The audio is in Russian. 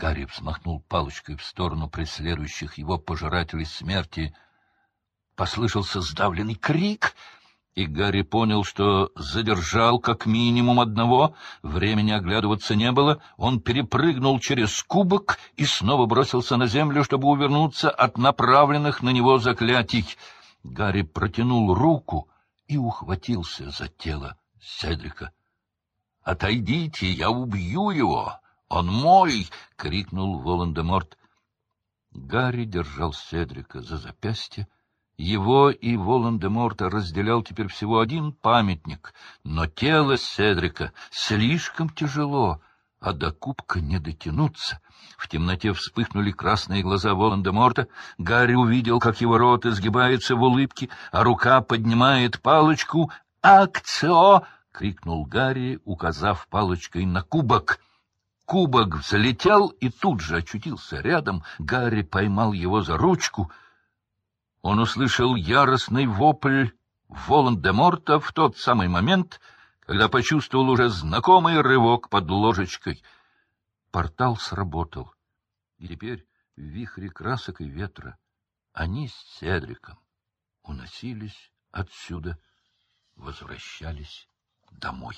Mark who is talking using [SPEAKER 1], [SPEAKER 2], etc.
[SPEAKER 1] Гарри взмахнул палочкой в сторону преследующих его пожирателей смерти. Послышался сдавленный крик, и Гарри понял, что задержал как минимум одного. Времени оглядываться не было. Он перепрыгнул через кубок и снова бросился на землю, чтобы увернуться от направленных на него заклятий. Гарри протянул руку и ухватился за тело Седрика. — Отойдите, я убью его! Он мой! — крикнул Волан-де-Морт. Гарри держал Седрика за запястье. Его и Волан-де-Морта разделял теперь всего один памятник, но тело Седрика слишком тяжело, а до кубка не дотянуться. В темноте вспыхнули красные глаза Волан-де-Морта. Гарри увидел, как его рот изгибается в улыбке, а рука поднимает палочку. «Акцио!» — крикнул Гарри, указав палочкой на кубок — Кубок взлетел и тут же очутился рядом. Гарри поймал его за ручку. Он услышал яростный вопль Волан-де-Морта в тот самый момент, когда почувствовал уже знакомый рывок под ложечкой. Портал сработал, и теперь в вихре красок и ветра они с Седриком уносились отсюда, возвращались домой.